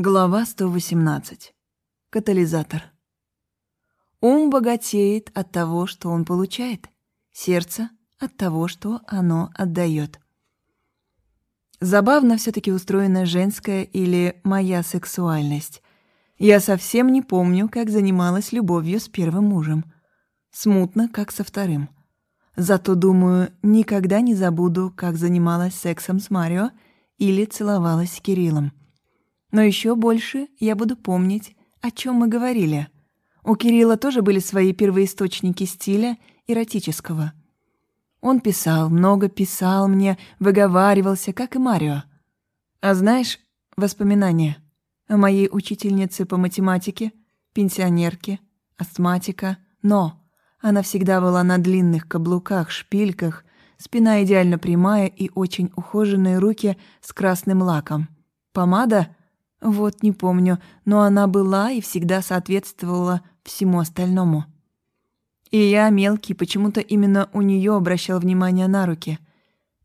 Глава 118. Катализатор. Ум богатеет от того, что он получает, сердце — от того, что оно отдает. Забавно все таки устроена женская или моя сексуальность. Я совсем не помню, как занималась любовью с первым мужем. Смутно, как со вторым. Зато, думаю, никогда не забуду, как занималась сексом с Марио или целовалась с Кириллом. Но еще больше я буду помнить, о чем мы говорили. У Кирилла тоже были свои первоисточники стиля эротического. Он писал, много писал мне, выговаривался, как и Марио. А знаешь, воспоминания о моей учительнице по математике, пенсионерке, астматика, но она всегда была на длинных каблуках, шпильках, спина идеально прямая и очень ухоженные руки с красным лаком. Помада — вот не помню, но она была и всегда соответствовала всему остальному. И я, мелкий, почему-то именно у нее обращал внимание на руки.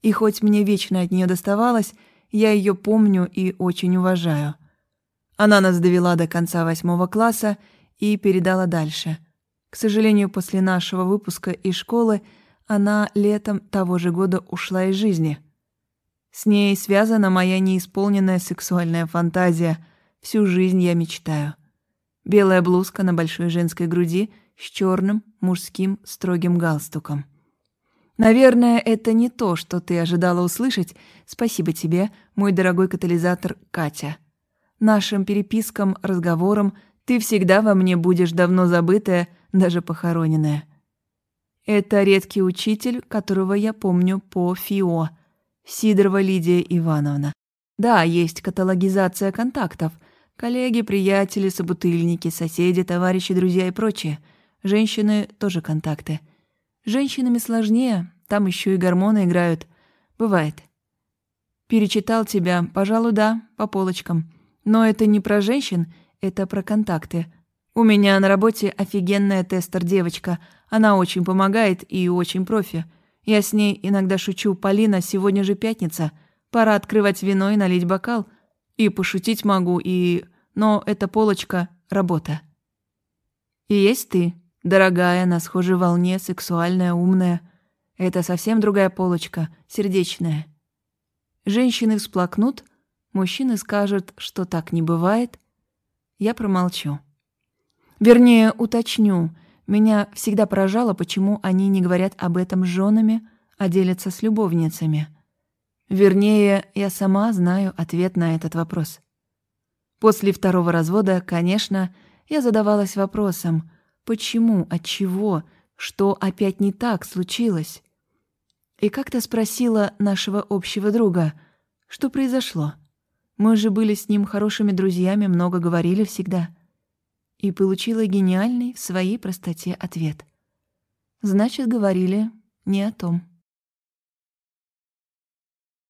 И хоть мне вечно от нее доставалось, я ее помню и очень уважаю. Она нас довела до конца восьмого класса и передала дальше. К сожалению, после нашего выпуска из школы она летом того же года ушла из жизни — с ней связана моя неисполненная сексуальная фантазия. Всю жизнь я мечтаю. Белая блузка на большой женской груди с черным мужским строгим галстуком. Наверное, это не то, что ты ожидала услышать. Спасибо тебе, мой дорогой катализатор Катя. Нашим перепискам, разговорам ты всегда во мне будешь давно забытая, даже похороненная. Это редкий учитель, которого я помню по ФИО — Сидорова Лидия Ивановна. Да, есть каталогизация контактов. Коллеги, приятели, собутыльники, соседи, товарищи, друзья и прочее. Женщины тоже контакты. женщинами сложнее, там еще и гормоны играют. Бывает. Перечитал тебя, пожалуй, да, по полочкам. Но это не про женщин, это про контакты. У меня на работе офигенная тестер-девочка. Она очень помогает и очень профи. Я с ней иногда шучу, Полина, сегодня же пятница, пора открывать вино и налить бокал. И пошутить могу, и... Но эта полочка — работа. И есть ты, дорогая, на схожей волне, сексуальная, умная. Это совсем другая полочка, сердечная. Женщины всплакнут, мужчины скажут, что так не бывает. Я промолчу. Вернее, уточню — меня всегда поражало, почему они не говорят об этом с женами, а делятся с любовницами. Вернее, я сама знаю ответ на этот вопрос. После второго развода, конечно, я задавалась вопросом, почему, от чего, что опять не так случилось. И как-то спросила нашего общего друга, что произошло. Мы же были с ним хорошими друзьями, много говорили всегда — и получила гениальный в своей простоте ответ. Значит, говорили не о том.